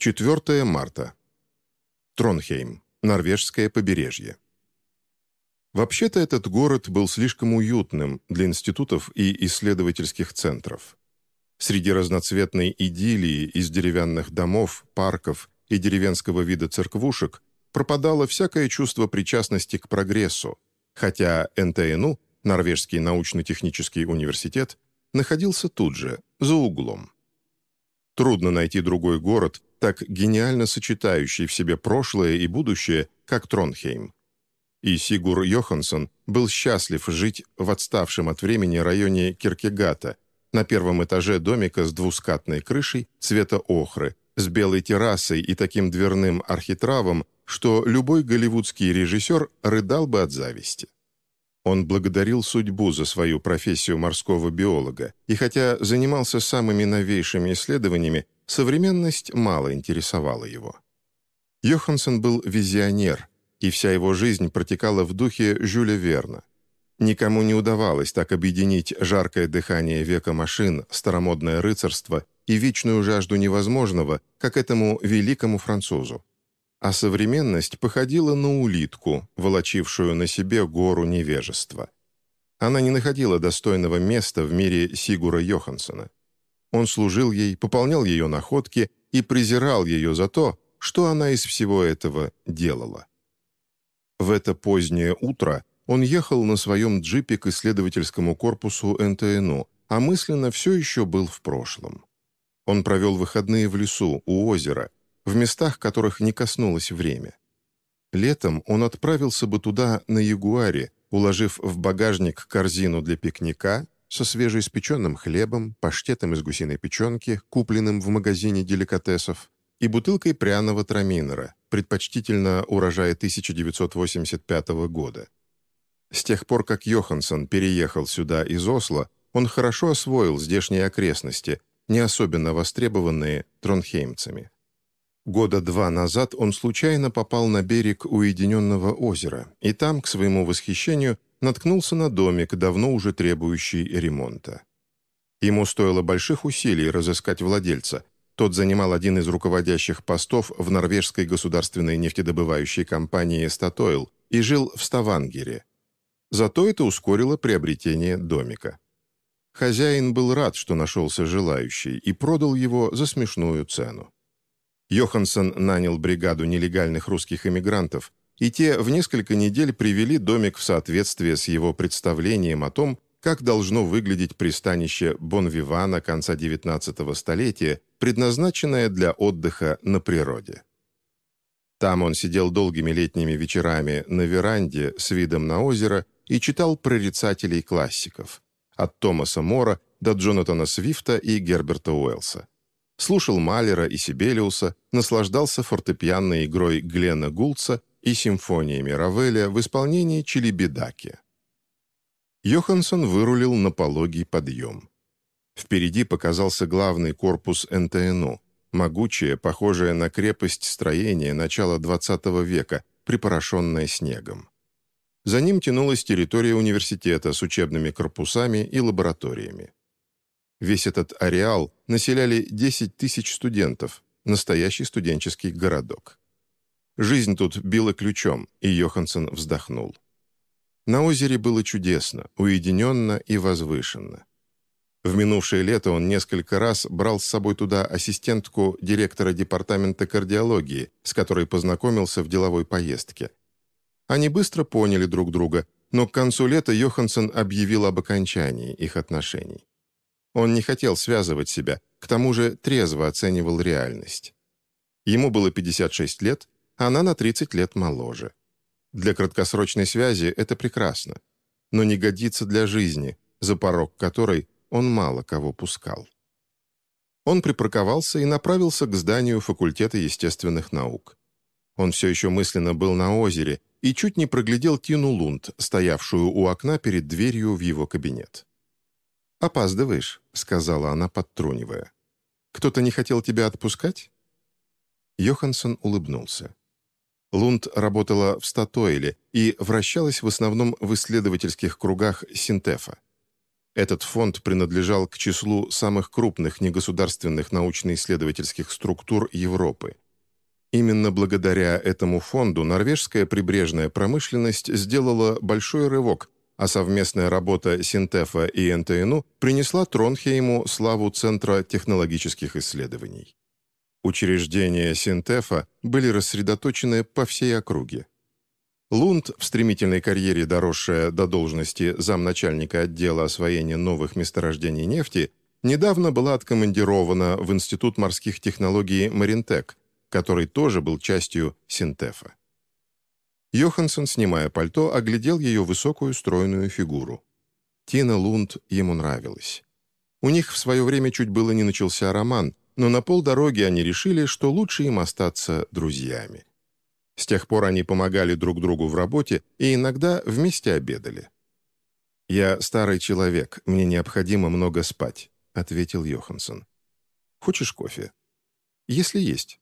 4 марта. Тронхейм, норвежское побережье. Вообще-то этот город был слишком уютным для институтов и исследовательских центров. Среди разноцветной идиллии из деревянных домов, парков и деревенского вида церквушек пропадало всякое чувство причастности к прогрессу, хотя НТНУ, Норвежский научно-технический университет, находился тут же, за углом. Трудно найти другой город, так гениально сочетающий в себе прошлое и будущее, как Тронхейм. И Сигур Йоханссон был счастлив жить в отставшем от времени районе Киркегата, на первом этаже домика с двускатной крышей цвета охры, с белой террасой и таким дверным архитравом, что любой голливудский режиссер рыдал бы от зависти. Он благодарил судьбу за свою профессию морского биолога, и хотя занимался самыми новейшими исследованиями, современность мало интересовала его. Йоханссон был визионер, и вся его жизнь протекала в духе Жюля Верна. Никому не удавалось так объединить жаркое дыхание века машин, старомодное рыцарство и вечную жажду невозможного, как этому великому французу а современность походила на улитку, волочившую на себе гору невежества. Она не находила достойного места в мире Сигура Йоханссона. Он служил ей, пополнял ее находки и презирал ее за то, что она из всего этого делала. В это позднее утро он ехал на своем джипе к исследовательскому корпусу НТНУ, а мысленно все еще был в прошлом. Он провел выходные в лесу, у озера, в местах, которых не коснулось время. Летом он отправился бы туда на Ягуаре, уложив в багажник корзину для пикника со свежеиспеченным хлебом, паштетом из гусиной печенки, купленным в магазине деликатесов, и бутылкой пряного траминера, предпочтительно урожая 1985 года. С тех пор, как Йоханссон переехал сюда из Осло, он хорошо освоил здешние окрестности, не особенно востребованные тронхеймцами. Года два назад он случайно попал на берег уединенного озера, и там, к своему восхищению, наткнулся на домик, давно уже требующий ремонта. Ему стоило больших усилий разыскать владельца. Тот занимал один из руководящих постов в норвежской государственной нефтедобывающей компании «Статойл» и жил в Ставангере. Зато это ускорило приобретение домика. Хозяин был рад, что нашелся желающий, и продал его за смешную цену. Йоханссон нанял бригаду нелегальных русских эмигрантов, и те в несколько недель привели домик в соответствие с его представлением о том, как должно выглядеть пристанище Бонвивана конца XIX столетия, предназначенное для отдыха на природе. Там он сидел долгими летними вечерами на веранде с видом на озеро и читал прорицателей классиков, от Томаса Мора до Джонатана Свифта и Герберта Уэллса слушал Малера и Сибелиуса, наслаждался фортепианной игрой Глена Гулца и симфониями Равеля в исполнении Челебедаки. Йоханссон вырулил на пологий подъем. Впереди показался главный корпус НТНУ, могучее, похожее на крепость строение начала XX века, припорошенное снегом. За ним тянулась территория университета с учебными корпусами и лабораториями. Весь этот ареал населяли 10 тысяч студентов, настоящий студенческий городок. Жизнь тут била ключом, и Йоханссон вздохнул. На озере было чудесно, уединенно и возвышенно. В минувшее лето он несколько раз брал с собой туда ассистентку директора департамента кардиологии, с которой познакомился в деловой поездке. Они быстро поняли друг друга, но к концу лета Йоханссон объявил об окончании их отношений. Он не хотел связывать себя, к тому же трезво оценивал реальность. Ему было 56 лет, она на 30 лет моложе. Для краткосрочной связи это прекрасно, но не годится для жизни, за порог которой он мало кого пускал. Он припарковался и направился к зданию факультета естественных наук. Он все еще мысленно был на озере и чуть не проглядел Тину Лунд, стоявшую у окна перед дверью в его кабинет. «Опаздываешь», — сказала она, подтрунивая. «Кто-то не хотел тебя отпускать?» Йоханссон улыбнулся. Лунд работала в Статоиле и вращалась в основном в исследовательских кругах Синтефа. Этот фонд принадлежал к числу самых крупных негосударственных научно-исследовательских структур Европы. Именно благодаря этому фонду норвежская прибрежная промышленность сделала большой рывок, а совместная работа Синтефа и НТНУ принесла Тронхейму славу Центра технологических исследований. Учреждения Синтефа были рассредоточены по всей округе. Лунд, в стремительной карьере доросшая до должности замначальника отдела освоения новых месторождений нефти, недавно была откомандирована в Институт морских технологий Маринтек, который тоже был частью Синтефа. Йоханссон, снимая пальто, оглядел ее высокую стройную фигуру. Тина Лунд ему нравилась. У них в свое время чуть было не начался роман, но на полдороги они решили, что лучше им остаться друзьями. С тех пор они помогали друг другу в работе и иногда вместе обедали. «Я старый человек, мне необходимо много спать», — ответил Йоханссон. «Хочешь кофе?» «Если есть».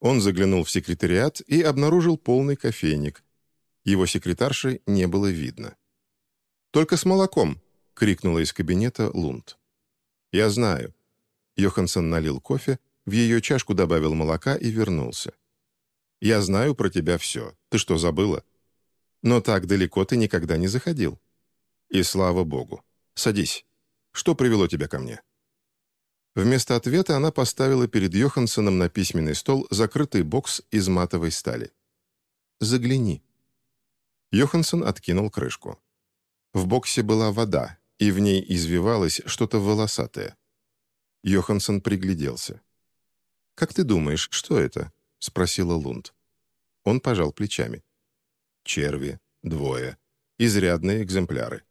Он заглянул в секретариат и обнаружил полный кофейник. Его секретарши не было видно. «Только с молоком!» — крикнула из кабинета Лунд. «Я знаю». Йоханссон налил кофе, в ее чашку добавил молока и вернулся. Я знаю про тебя все. Ты что, забыла? Но так далеко ты никогда не заходил. И слава богу. Садись. Что привело тебя ко мне?» Вместо ответа она поставила перед Йоханссоном на письменный стол закрытый бокс из матовой стали. «Загляни». Йоханссон откинул крышку. В боксе была вода, и в ней извивалось что-то волосатое. Йоханссон пригляделся. «Как ты думаешь, что это?» — спросила Лунд. Он пожал плечами. «Черви. Двое. Изрядные экземпляры».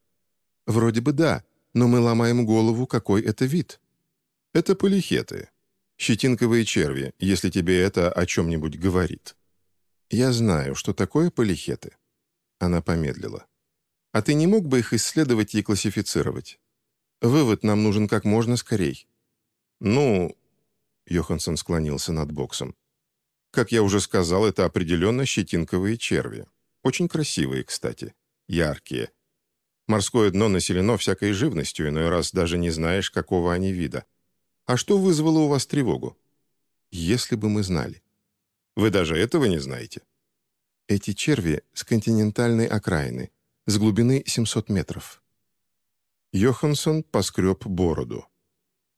«Вроде бы да, но мы ломаем голову, какой это вид». «Это полихеты. Щетинковые черви, если тебе это о чем-нибудь говорит». «Я знаю, что такое полихеты». Она помедлила. «А ты не мог бы их исследовать и классифицировать? Вывод нам нужен как можно скорей». «Ну...» Йоханссон склонился над боксом. Как я уже сказал, это определенно щетинковые черви. Очень красивые, кстати. Яркие. Морское дно населено всякой живностью, иной раз даже не знаешь, какого они вида. А что вызвало у вас тревогу? Если бы мы знали. Вы даже этого не знаете? Эти черви с континентальной окраины, с глубины 700 метров. Йоханссон поскреб бороду.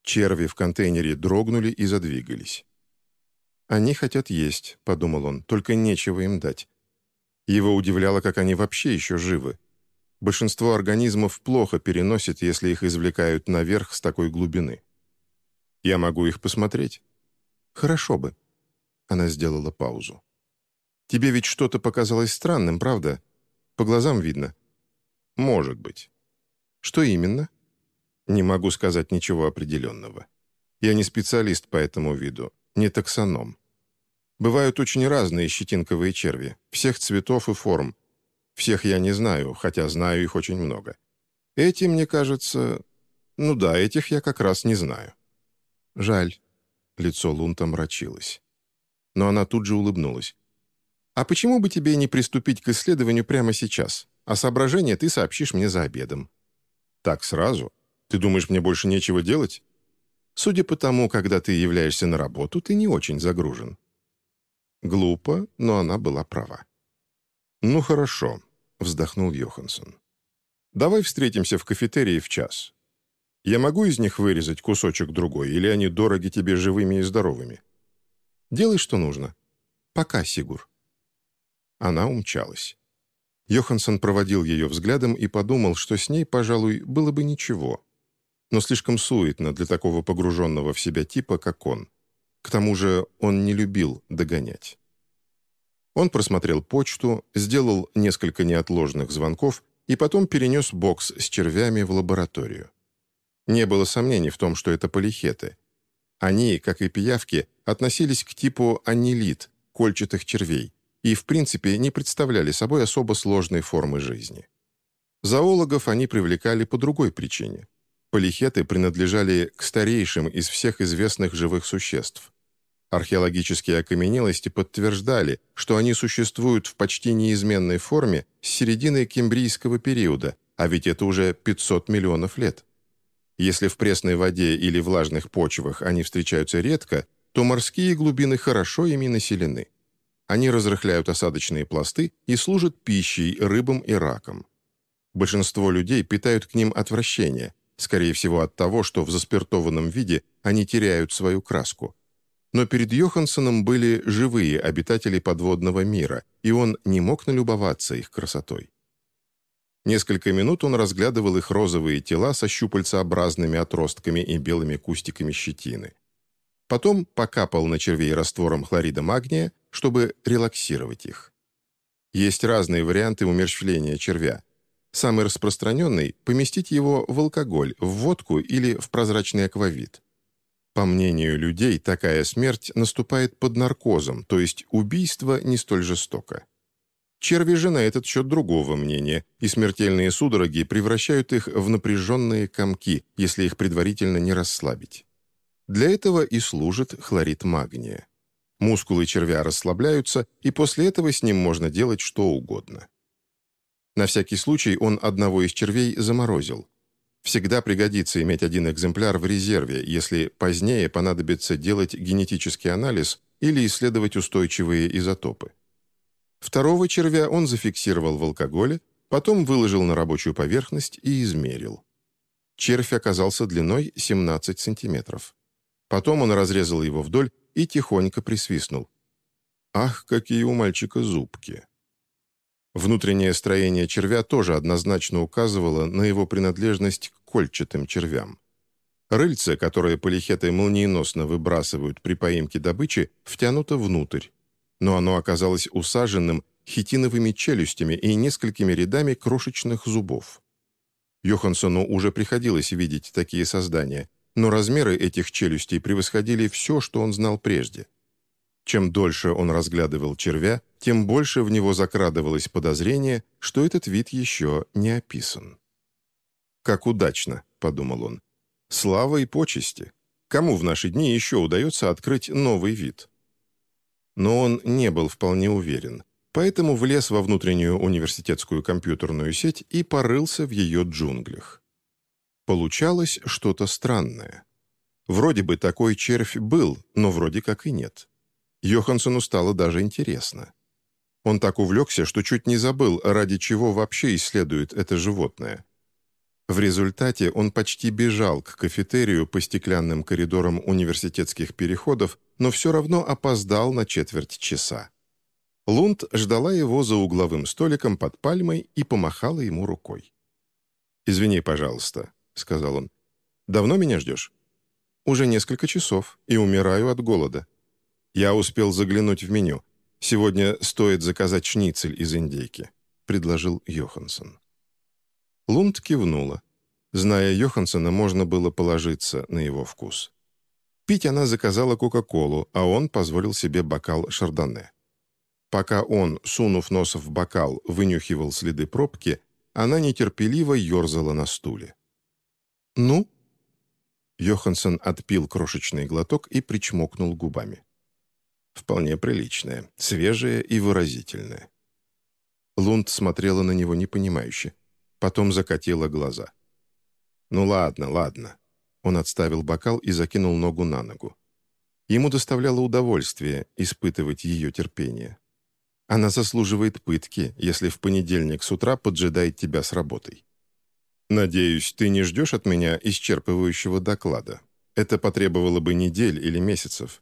Черви в контейнере дрогнули и задвигались. «Они хотят есть», — подумал он, — «только нечего им дать». Его удивляло, как они вообще еще живы. Большинство организмов плохо переносит, если их извлекают наверх с такой глубины. «Я могу их посмотреть?» «Хорошо бы». Она сделала паузу. «Тебе ведь что-то показалось странным, правда? По глазам видно». «Может быть». «Что именно?» «Не могу сказать ничего определенного. Я не специалист по этому виду не таксоном. Бывают очень разные щетинковые черви, всех цветов и форм. Всех я не знаю, хотя знаю их очень много. Эти, мне кажется... Ну да, этих я как раз не знаю. Жаль. Лицо Лунта мрачилось. Но она тут же улыбнулась. «А почему бы тебе не приступить к исследованию прямо сейчас? А соображения ты сообщишь мне за обедом». «Так сразу? Ты думаешь, мне больше нечего делать?» Судя по тому, когда ты являешься на работу, ты не очень загружен». Глупо, но она была права. «Ну хорошо», — вздохнул Йоханссон. «Давай встретимся в кафетерии в час. Я могу из них вырезать кусочек другой, или они дороги тебе живыми и здоровыми? Делай, что нужно. Пока, Сигур». Она умчалась. Йоханссон проводил ее взглядом и подумал, что с ней, пожалуй, было бы ничего но слишком суетно для такого погруженного в себя типа, как он. К тому же он не любил догонять. Он просмотрел почту, сделал несколько неотложных звонков и потом перенес бокс с червями в лабораторию. Не было сомнений в том, что это полихеты. Они, как и пиявки, относились к типу аннелит, кольчатых червей, и в принципе не представляли собой особо сложной формы жизни. Зоологов они привлекали по другой причине – Полихеты принадлежали к старейшим из всех известных живых существ. Археологические окаменелости подтверждали, что они существуют в почти неизменной форме с середины кембрийского периода а ведь это уже 500 миллионов лет. Если в пресной воде или влажных почвах они встречаются редко, то морские глубины хорошо ими населены. Они разрыхляют осадочные пласты и служат пищей рыбам и ракам. Большинство людей питают к ним отвращение, скорее всего от того, что в заспиртованном виде они теряют свою краску. Но перед Йоханссоном были живые обитатели подводного мира, и он не мог налюбоваться их красотой. Несколько минут он разглядывал их розовые тела со щупальцеобразными отростками и белыми кустиками щетины. Потом покапал на червей раствором хлорида магния, чтобы релаксировать их. Есть разные варианты умерщвления червя. Самый распространенный – поместить его в алкоголь, в водку или в прозрачный аквавит. По мнению людей, такая смерть наступает под наркозом, то есть убийство не столь жестоко. Черви же на этот счет другого мнения, и смертельные судороги превращают их в напряженные комки, если их предварительно не расслабить. Для этого и служит хлорид магния. Мускулы червя расслабляются, и после этого с ним можно делать что угодно. На всякий случай он одного из червей заморозил. Всегда пригодится иметь один экземпляр в резерве, если позднее понадобится делать генетический анализ или исследовать устойчивые изотопы. Второго червя он зафиксировал в алкоголе, потом выложил на рабочую поверхность и измерил. Червь оказался длиной 17 сантиметров. Потом он разрезал его вдоль и тихонько присвистнул. «Ах, какие у мальчика зубки!» Внутреннее строение червя тоже однозначно указывало на его принадлежность к кольчатым червям. Рыльце, которое полихеты молниеносно выбрасывают при поимке добычи, втянуто внутрь, но оно оказалось усаженным хитиновыми челюстями и несколькими рядами крошечных зубов. Йоханссону уже приходилось видеть такие создания, но размеры этих челюстей превосходили все, что он знал прежде. Чем дольше он разглядывал червя, тем больше в него закрадывалось подозрение, что этот вид еще не описан. «Как удачно», — подумал он. «Слава и почести. Кому в наши дни еще удается открыть новый вид?» но он не был вполне уверен, поэтому влез во внутреннюю университетскую компьютерную сеть и порылся в ее джунглях. Получалось что-то странное. Вроде бы такой червь был, но вроде как и нет. Йоханссону стало даже интересно. Он так увлекся, что чуть не забыл, ради чего вообще исследует это животное. В результате он почти бежал к кафетерию по стеклянным коридорам университетских переходов, но все равно опоздал на четверть часа. Лунд ждала его за угловым столиком под пальмой и помахала ему рукой. «Извини, пожалуйста», — сказал он. «Давно меня ждешь?» «Уже несколько часов, и умираю от голода. Я успел заглянуть в меню. Сегодня стоит заказать шницель из индейки», — предложил Йоханссон. Лунд кивнула. Зная Йоханссона, можно было положиться на его вкус. Пить она заказала Кока-Колу, а он позволил себе бокал шардоне. Пока он, сунув нос в бокал, вынюхивал следы пробки, она нетерпеливо ерзала на стуле. «Ну?» Йоханссон отпил крошечный глоток и причмокнул губами. Вполне приличное, свежее и выразительное. Лунд смотрела на него непонимающе потом закатила глаза. «Ну ладно, ладно». Он отставил бокал и закинул ногу на ногу. Ему доставляло удовольствие испытывать ее терпение. Она заслуживает пытки, если в понедельник с утра поджидает тебя с работой. «Надеюсь, ты не ждешь от меня исчерпывающего доклада. Это потребовало бы недель или месяцев.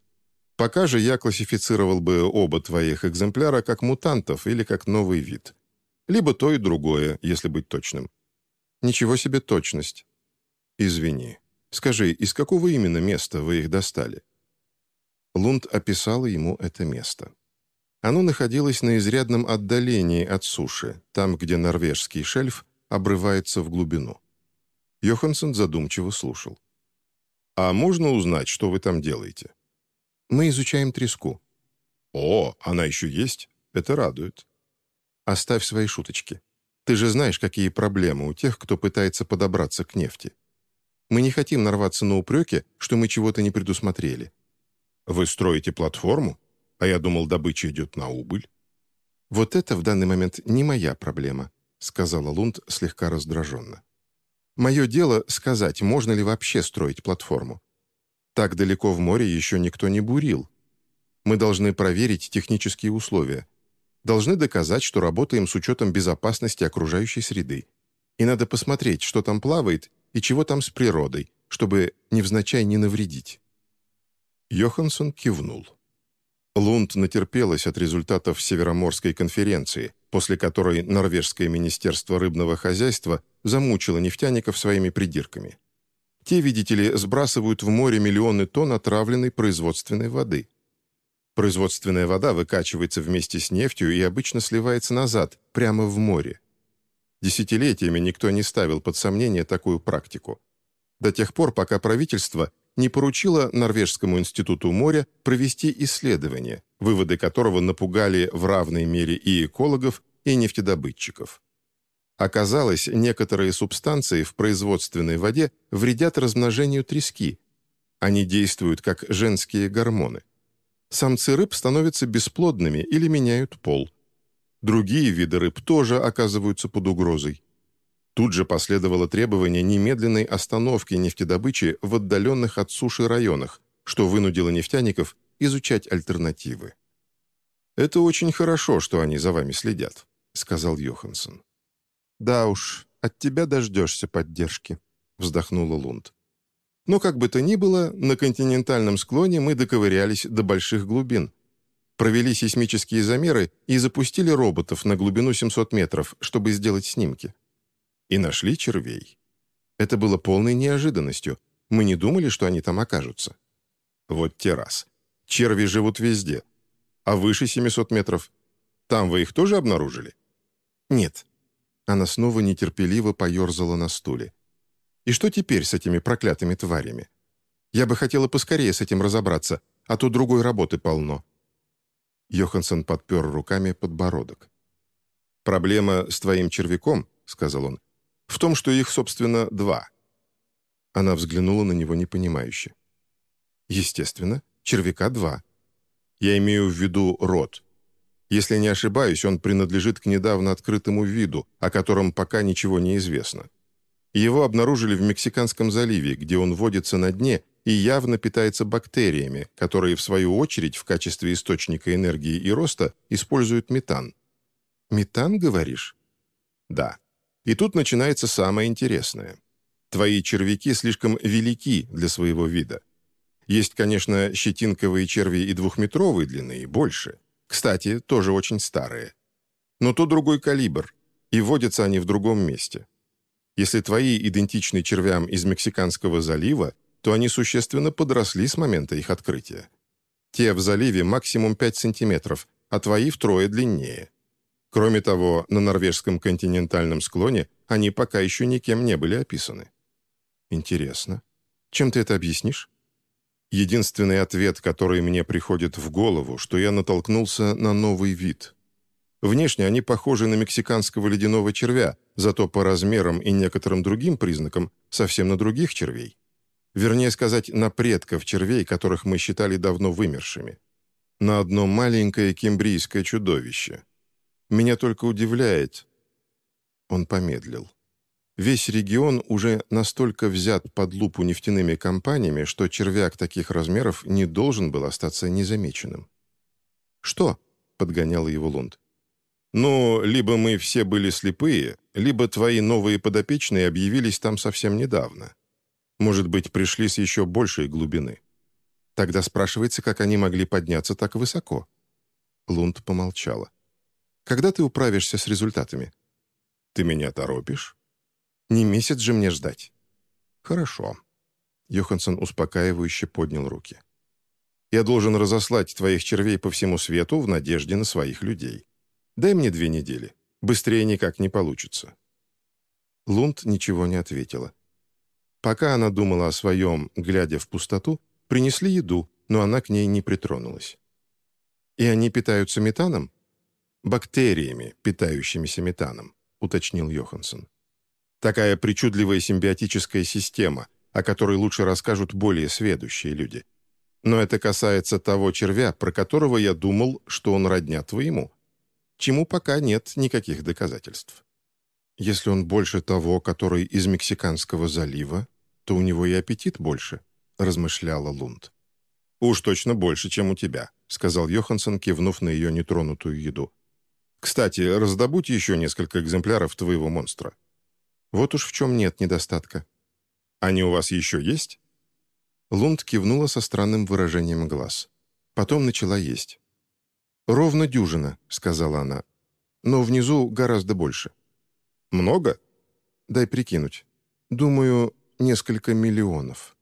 Пока же я классифицировал бы оба твоих экземпляра как мутантов или как новый вид либо то и другое, если быть точным. Ничего себе точность. Извини. Скажи, из какого именно места вы их достали? Лунд описала ему это место. Оно находилось на изрядном отдалении от суши, там, где норвежский шельф обрывается в глубину. Йоханссон задумчиво слушал. «А можно узнать, что вы там делаете?» «Мы изучаем треску». «О, она еще есть? Это радует. Оставь свои шуточки. Ты же знаешь, какие проблемы у тех, кто пытается подобраться к нефти. Мы не хотим нарваться на упреки, что мы чего-то не предусмотрели. Вы строите платформу? А я думал, добыча идет на убыль. Вот это в данный момент не моя проблема. — сказала Лунд слегка раздраженно. «Мое дело сказать, можно ли вообще строить платформу. Так далеко в море еще никто не бурил. Мы должны проверить технические условия. Должны доказать, что работаем с учетом безопасности окружающей среды. И надо посмотреть, что там плавает и чего там с природой, чтобы невзначай не навредить». Йоханссон кивнул. Лунд натерпелась от результатов Североморской конференции, после которой Норвежское министерство рыбного хозяйства замучило нефтяников своими придирками. Те, видите ли, сбрасывают в море миллионы тонн отравленной производственной воды. Производственная вода выкачивается вместе с нефтью и обычно сливается назад, прямо в море. Десятилетиями никто не ставил под сомнение такую практику. До тех пор, пока правительство не поручила Норвежскому институту моря провести исследование, выводы которого напугали в равной мере и экологов, и нефтедобытчиков. Оказалось, некоторые субстанции в производственной воде вредят размножению трески. Они действуют как женские гормоны. Самцы рыб становятся бесплодными или меняют пол. Другие виды рыб тоже оказываются под угрозой. Тут же последовало требование немедленной остановки нефтедобычи в отдаленных от суши районах, что вынудило нефтяников изучать альтернативы. «Это очень хорошо, что они за вами следят», — сказал Йоханссон. «Да уж, от тебя дождешься поддержки», — вздохнула Лунд. «Но как бы то ни было, на континентальном склоне мы доковырялись до больших глубин. Провели сейсмические замеры и запустили роботов на глубину 700 метров, чтобы сделать снимки и нашли червей. Это было полной неожиданностью. Мы не думали, что они там окажутся. Вот те раз. Черви живут везде. А выше 700 метров? Там вы их тоже обнаружили? Нет. Она снова нетерпеливо поерзала на стуле. И что теперь с этими проклятыми тварями? Я бы хотела поскорее с этим разобраться, а то другой работы полно. Йоханссон подпер руками подбородок. «Проблема с твоим червяком», — сказал он, в том, что их, собственно, два. Она взглянула на него непонимающе. Естественно, червяка два. Я имею в виду род. Если не ошибаюсь, он принадлежит к недавно открытому виду, о котором пока ничего не известно. Его обнаружили в Мексиканском заливе, где он водится на дне и явно питается бактериями, которые, в свою очередь, в качестве источника энергии и роста используют метан. «Метан, говоришь?» «Да. И тут начинается самое интересное. Твои червяки слишком велики для своего вида. Есть, конечно, щетинковые черви и двухметровой длины, и больше. Кстати, тоже очень старые. Но то другой калибр, и водятся они в другом месте. Если твои идентичны червям из Мексиканского залива, то они существенно подросли с момента их открытия. Те в заливе максимум 5 сантиметров, а твои втрое длиннее. Кроме того, на норвежском континентальном склоне они пока еще никем не были описаны. Интересно. Чем ты это объяснишь? Единственный ответ, который мне приходит в голову, что я натолкнулся на новый вид. Внешне они похожи на мексиканского ледяного червя, зато по размерам и некоторым другим признакам совсем на других червей. Вернее сказать, на предков червей, которых мы считали давно вымершими. На одно маленькое кембрийское чудовище — меня только удивляет...» Он помедлил. Весь регион уже настолько взят под лупу нефтяными компаниями, что червяк таких размеров не должен был остаться незамеченным. «Что?» — подгонял его Лунд. «Ну, либо мы все были слепые, либо твои новые подопечные объявились там совсем недавно. Может быть, пришли с еще большей глубины. Тогда спрашивается, как они могли подняться так высоко?» Лунд помолчала. Когда ты управишься с результатами?» «Ты меня торопишь?» «Не месяц же мне ждать». «Хорошо». Йоханссон успокаивающе поднял руки. «Я должен разослать твоих червей по всему свету в надежде на своих людей. Дай мне две недели. Быстрее никак не получится». Лунд ничего не ответила. Пока она думала о своем, глядя в пустоту, принесли еду, но она к ней не притронулась. «И они питаются метаном?» бактериями, питающимися метаном», — уточнил Йоханссон. «Такая причудливая симбиотическая система, о которой лучше расскажут более сведущие люди. Но это касается того червя, про которого я думал, что он родня твоему, чему пока нет никаких доказательств». Если он больше того, который из Мексиканского залива, то у него и аппетит больше», — размышляла Лунд. «Уж точно больше, чем у тебя», — сказал Йоханссон, кивнув на ее нетронутую еду. «Кстати, раздобудь еще несколько экземпляров твоего монстра». «Вот уж в чем нет недостатка». «Они у вас еще есть?» Лунд кивнула со странным выражением глаз. Потом начала есть. «Ровно дюжина», — сказала она. «Но внизу гораздо больше». «Много?» «Дай прикинуть. Думаю, несколько миллионов».